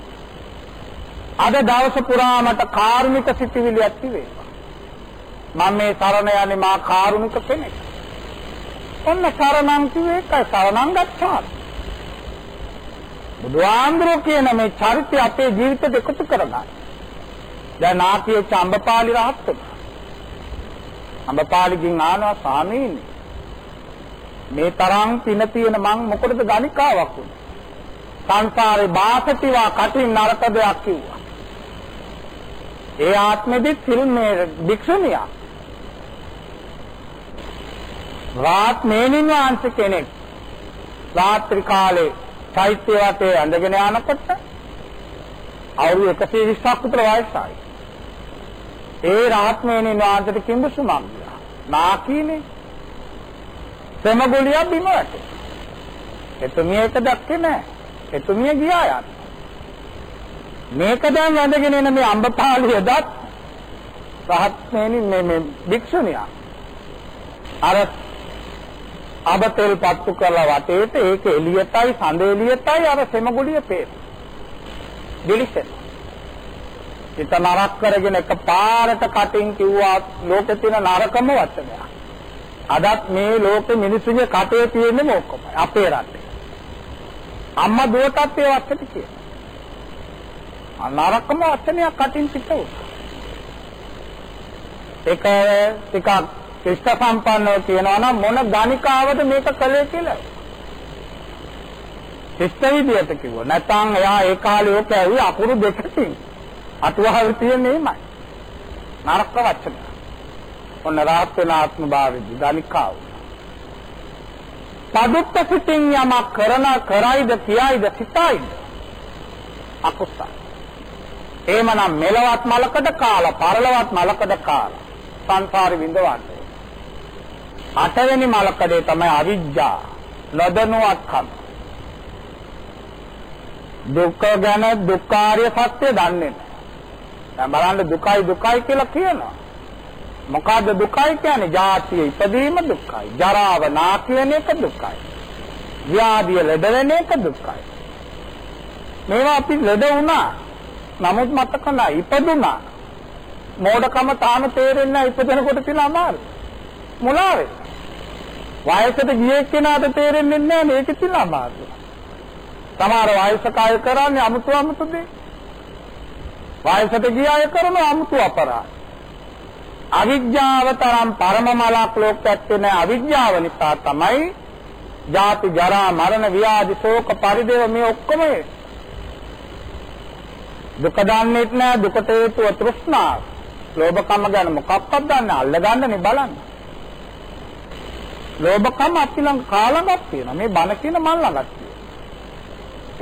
අද දවස පුරාමට කාරුණික සිතිවිලි ඇති වේවා. මම මේ සරණ යන්නේ මා කාරුණික කෙනෙක්. ඔන්න සරණං කිව්වේ ඒකයි සරණං ගච්ඡාමි. බුදුආන්දරෝ කියන මේ චරිතය අපේ ජීවිතයට එකතු කරගන්න. දැන් නාකිය චම්බපාලි රහත් වුණා. අම්බපාලිගෙන් ආනවා ස්වාමීනි මේ තරම් පින තියෙන මං මොකටද ගණිකාවක් උනේ? සංසාරේ බාසතිවා කටින් නරක දෙයක් කිව්වා. ඒ ආත්මෙදිත් සිල්මේ භික්ෂුණියක්. රාත් මේනින් වහන්සේ කෙනෙක් රාත්‍රී කාලේ චෛත්‍ය වටේ ඇඳගෙන යනකොට අවුරුදු 120ක් විතර වයසයි. ඒ රාත් මේනින් වහන්සේට කිඹුසුමක් ගියා. නාකීනේ. සෙමගුලිය බිමට. එතුමිය එක දැක්කේ නැහැ. එතුමිය ගියා යන්න. මේක දැන් වැඳගෙන එන මේ අම්බපාලිය දත් රහත් මේනි මේ මේ භික්ෂුණියා. අර අබතෙල් පත්තු කරලා වටේට ඒක එළියටයි සඳ එළියටයි අර සෙමගුලිය පේන. දිලිසෙන. හිත නරක කරගෙන එක පාරට කටින් කිව්වා ලෝකේ තියෙන නරකම වචනයක්. අදත් මේ ලෝකෙ මිනිස්සුන්ගේ කටේ තියෙන්නේ මොකක්මයි අපේ රටේ. අම්මා දුවටත් ඒ වචන කියනවා. නරකම වචනයක් කටින් පිට වුණා. ඒක ටිකක් ශිෂ්ට සම්පන්නව කියනවා නම් මොන ගණිකාවද මේක කළේ කියලා. ශිෂ්ට විදියට කිව්වා. නැත්නම් එයා ඒ කාලේ ඔක ඇවි අකුරු දෙකකින් අටුවහල් තියෙන්නේ එමය. නරක වචන. ඔන්න රාහත් වෙන ආත්ම භාවෙදි ගණිකාව. පදුත්ත සිතින් යමක් කරන කරයිද කියයිද සිතයිද අකුසල. එහෙමනම් මෙලවත් මලකඩ කාලා පරලවත් මලකඩ කාලා සංසාරේ විඳවන්නේ. අටවෙනි මලකඩේ තමයි අවිජ්ජා නොදනුවත්කම. දුක්ඛ ගැන දුක්ඛාරිය සත්‍ය දන්නේ නැහැ. දැන් බලන්න දුකයි දුකයි කියලා කියනවා. මොකද්ද දුකයි කියන්නේ? ජාතිය ඉපදීම දුක්ඛයි. ජරාව නාකියන එක දුක්ඛයි. ව්‍යාධිය ලෙඩ වෙන එක දුක්ඛයි. මේවා අපි ලෙඩ වුණා. නමුත් මතක නැහැ ඉපදුනා. මෝඩකම තාම තේරෙන්නේ නැහැ ඉපදෙනකොට තියෙන අමාරු. මුලාවේ. වයසට ගියේ කෙනාට තේරෙන්නේ නැහැ මේක තියෙන අමාරු. සමහර වයසක අය කරන්නේ අමුතු අමුතු දේ. වයසට ගිය අය කරන අමුතු අපරාධ. අවිද්‍යාව තරම් පරම මලක් ලෝකයක් නැහැ අවිද්‍යාව නිසා තමයි ජාති ජරා මරණ ව්‍යාධි ශෝක පරිදේව මේ ඔක්කොම දුක දන්නේත් නැහැ දුකට හේතුව තෘෂ්ණාව ලෝභකම ගැන මොකක්වත් දන්නේ අල්ලගන්නනේ බලන්න. ලෝභකම අපි ළඟ කාලඟක් තියෙනවා. මේ බන කියන මල් ළඟක් තියෙනවා.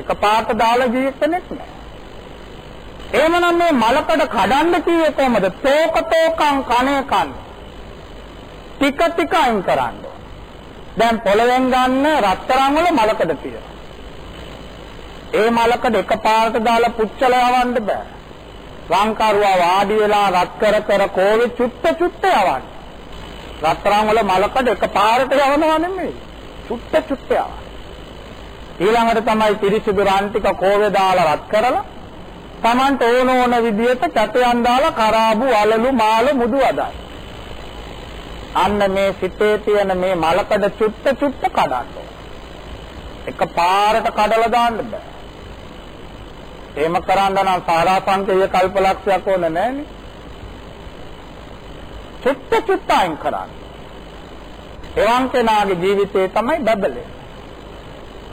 එක පාට දාලා ගිය කෙනෙක් නෑ. එහෙමනම් මේ මලකඩ කඩන්න කිව්වේ කොහමද? තෝක තෝකං කනේ කන්න. ටික ටික අයින් කරන්න. දැන් පොළවෙන් ගන්න රත්තරන් වල මලකඩ තියෙනවා. ඒ මලකඩ එකපාරට දාලා පුච්චලා යවන්න බෑ. වංකරුවා වාඩි වෙලා රත් කර කර කෝවේ චුට්ට චුට්ට යවන්න. රත්තරන් වල මලකඩ එකපාරට යවනවා නෙමෙයි. චුට්ට චුට්ට යවන්න. ඊළඟට තමයි පිරිසිදු රන් ටික කෝවේ දාලා රත් කරලා Tamanට ඕන ඕන විදියට කැටයන් දාලා කරාබු වලලු මාළු මුදු අදයි. අන්න මේ සිතේ තියෙන මේ මලකඩ චුට්ට චුට්ට කඩන්න. එක පාරට කඩලා දාන්න බෑ. එහෙම කරන්න නම් සාරාංශකයේ කල්පලක්ෂයක් ඕන නැහැනේ. චුට්ට චුට්ට අයින් කරන්න. එවන් කෙනාගේ ජීවිතේ තමයි බබලේ.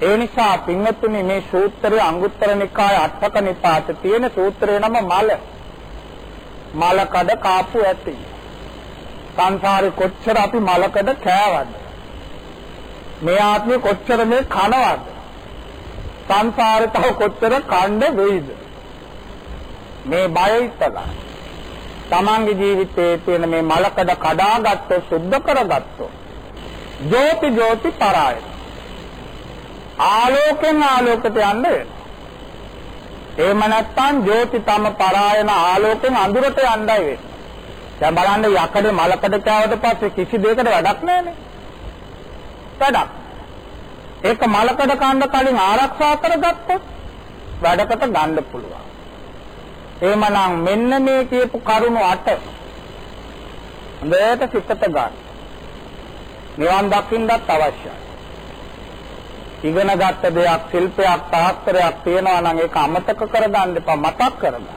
ඒ නිසා පින්වත්නි මේ සූත්‍රයේ අංගුත්තර නිකාය අටක නිපාත තියෙන සූත්‍රේ නම මල. මලකඩ කාපු ඇති. සංසාරේ කොච්චර අපි මලකඩ කෑවද? මේ ආත්මේ කොච්චර මේ කනවද? සංසාරේ තව කොච්චර කණ්ඩ වෙයිද? මේ බය ඉතලා. තමන්ගේ ජීවිතයේ තියෙන මේ මලකඩ කඩාගත්තොත් සුද්ධ කරගත්තොත් ජෝති ජෝති පරායන. ආලෝකෙන් ආලෝකයට යන්න වෙනවා. එහෙම නැත්නම් ජෝති තම පරායන ආලෝකෙන් අඳුරට යන්නයි වෙන්නේ. දැන් බලන්න යකඩ මලකඩ කෑවට පස්සේ කිසි දෙයකට වැඩක් නැහැනේ. වැඩක්. ඒක මලකඩ කන්න කලින් ආරක්ෂා කරගත්තොත් වැඩකට ගන්න පුළුවන්. එහෙමනම් මෙන්න මේ කියපු කරුණු අට හොඳට සිතට ගන්න. නිවන් දකින්නත් අවශ්‍යයි. ඉගෙන ගත්ත දෙයක් ශිල්පයක් තාස්තරයක් තියෙනවා නම් ඒක අමතක කරගන්න එපා මතක් කරගන්න.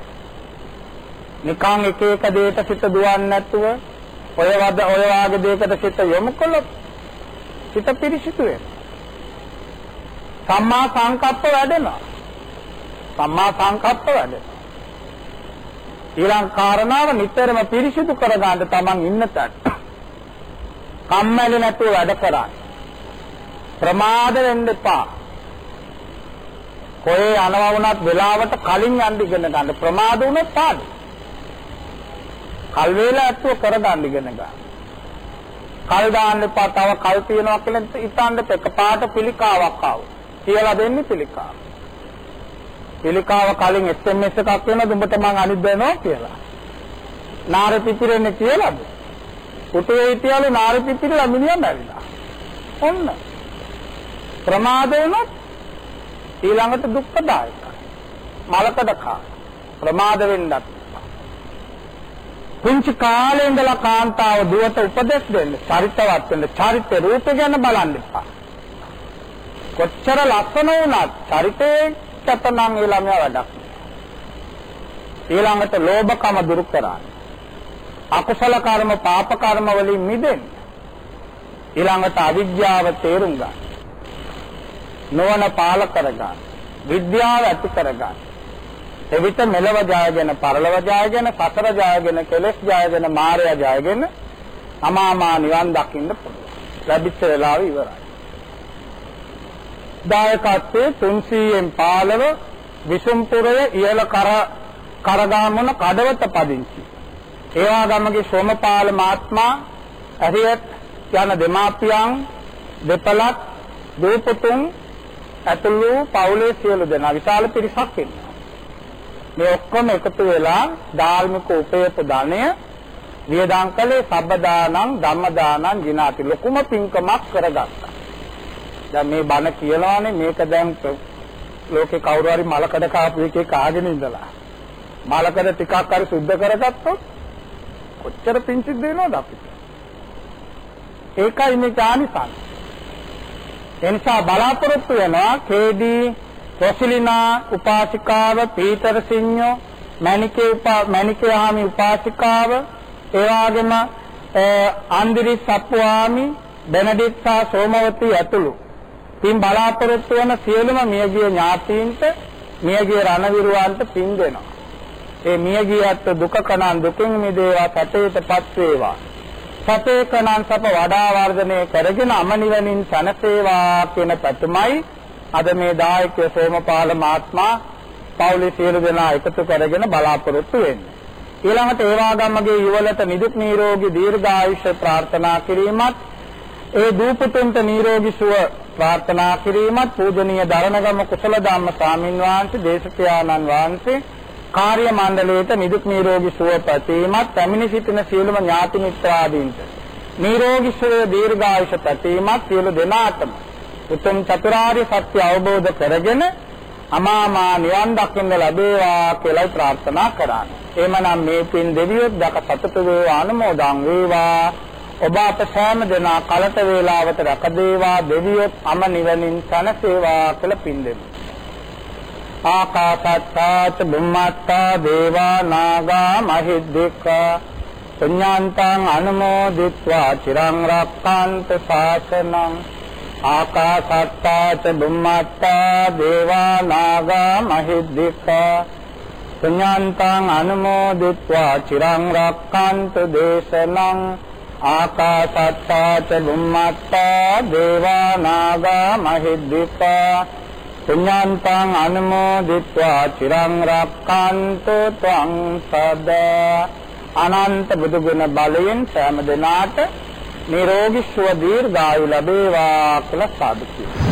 නිකන් එක එක දෙයක සිත දුවන්නේ නැතුව ඔය වද ඔය වාගේ දෙයකට සිත යොමු කළොත් සිත පිරිසිදු වෙනවා. සම්මා සංකප්ප වැඩෙනවා. සම්මා සංකප්ප වැඩෙනවා. ඊළඟ කාරණාව නිතරම පිරිසිදු කරගන්න තමන් ඉන්න තැන. කම්මැලි නැතුව වැඩ කරන්න. ප්‍රමාද වෙන්න එපා. කොහේ යනවා වුණත් වෙලාවට කලින් යන්න ඉගෙන ගන්න. ප්‍රමාද වුණොත් පාඩු. කල් වේලා ඇතුව කරගන්න ඉගෙන ගන්න. කල් දාන්න එපා. තව කල් තියනවා කියලා හිතන්න එකපාරට පිළිකාවක් ආවොත්. කියලා දෙන්නේ පිළිකාව. පිළිකාව කලින් SMS එකක් වෙනද උඹට මං අනිත් දෙනවා කියලා. නාර පිපිරෙන්නේ කියලාද? පුතේ හිටියලු නාර පිපිරලා මිනිහා මැරිලා. ඔන්න. ප්‍රමාද වුණොත් ඊළඟට දුක්ඛදායකයි. මලකඩ කා. ප්‍රමාද වෙන්නත් පුංචි කාලේ ඉඳලා කාන්තාව දුවට උපදෙස් දෙන්න චරිතවත් වෙන්න චරිත රූප ගැන බලන්න එපා. කොච්චර ලස්සන වුණත් චරිතේ කැපනම් ඒ ළමයා වැඩක් ඊළඟට ලෝභකම දුරු කරන්න. අකුසල කර්ම පාප කර්ම වලින් මිදෙන්න. ඊළඟට අවිද්‍යාව තේරුම් ගන්න. නොවන පාල කරගන්න. විද්‍යාව ඇති කරගන්න. එවිට මෙලව ජයගෙන පරලව ජයගෙන සතර ජයගෙන කෙලෙස් ජයගෙන මායя ජයගෙන අමාමා නිවන් දකින්න පුළුවන්. ලැබිච්ච වෙලාව ඉවරයි. දායකත්වයේ 300න් 15 විසුම්පුරය ඉහළ කර කරගාමුණ කඩවත පදිංචි. ඒවා ගමගේ සෝමපාල මහත්මයා ඇරියත් යන දෙමාපියන් දෙපළක් දූපතුන් ඇතුළු පවුලේ සියලු දෙනා විශාල පිරිසක් ඉන්නවා. මේ ඔක්කොම එකතු වෙලා ධාර්මික උපයප ධනය වියදම් කළේ සබ්බදානං ධම්මදානං ජිනාති ලොකුම පින්කමක් කරගත්තා. දැන් මේ බණ කියනවානේ මේක දැන් ලෝකේ කවුරු හරි මලකඩ කාපු එකේ කාගෙන ඉඳලා මලකඩ ටිකක් හරි සුද්ධ කරගත්තොත් කොච්චර පිංචිත් දෙනවද අපිට ඒකයි මේ ඥානිසං එනිසා බලාපොරොත්තු වෙනවා කේඩී රොසිලිනා උපාසිකාව පීතර සිඤ්ඤෝ මණිකේ උපා මණිකේ ආමි උපාසිකාව ඒ වගේම අන්දිරි සප්පුවාමි බෙනඩික්සා සෝමවති ඇතුළු පින් බලාපොරොත්තු වන සියලුම මියගිය ඥාතීන්ට මියගිය රණවිරුවන්ට පින් දෙනවා. ඒ මියගියත් දුක කනන් දුකින් මිදේවා සැපයටපත් වේවා. සැපේ කනන් සැප වඩා වර්ධනය කරගෙන අමනිවනින් සනසේවා කියන පැතුමයි අද මේ දායක සෝමපාල මහත්මයා පවුලේ සියලු දෙනා එකතු කරගෙන බලාපොරොත්තු වෙන්නේ. ඊළඟට ඒවාගම්මගේ යුවලට නිදුක් නිරෝගී දීර්ඝායුෂ ප්‍රාර්ථනා කිරීමත් ඒ දූපතුන්ට නිරෝගී සුව ප්‍රාර්ථනා කිරීමත් පූජනීය දරණගම කුසල ධම්ම ස්වාමින් වහන්සේ දේශකයාණන් වහන්සේ කාර්ය මණ්ඩලයට නිදුක් නිරෝගී සුව පැතීමත් පැමිණි සිටින සියලුම ඥාති මිත්‍රාදීන්ට නිරෝගී සුව දීර්ඝායුෂ පැතීමත් සියලු දෙනාටම උතුම් චතුරාර්ය සත්‍ය අවබෝධ කරගෙන අමාමා නිවන් දකින්න ලැබේවා කියලා ප්‍රාර්ථනා කරන්නේ. එමනම් මේ පින් දෙවියොත් දක සතුට වේවා අනුමෝදන් වේවා ඔබ අප සෑම දෙනා කලට වේලාවට රැකදේවා දෙවියොත් අම නිවනින් සනසේවා කියලා පින් දෙමු. ආකාසත්තාච බුම්මත්තා දේවා නාග මහිද්దిక පුඤ්ඤාන්තං අනුමෝදිත්වා චිරං රක්ඛන්ත ශාසනං ආකාසත්තාච බුම්මත්තා දේවා නාග මහිද්దిక පුඤ්ඤාන්තං අනුමෝදිත්වා චිරං රක්ඛන්ත දේශනං ආකාසත්තාච බුම්මත්තා දේවා නාග මහිද්దిక පුඤ්ඤාන්තං අනුමෝදිත්වා චිරං රක්칸තු ත්වං සදා අනන්ත බුදු ගුණ බලයෙන් සෑම දිනාට නිරෝගී සුව දීර්ඝායු ලැබේවා කියලා සාදු කියනවා.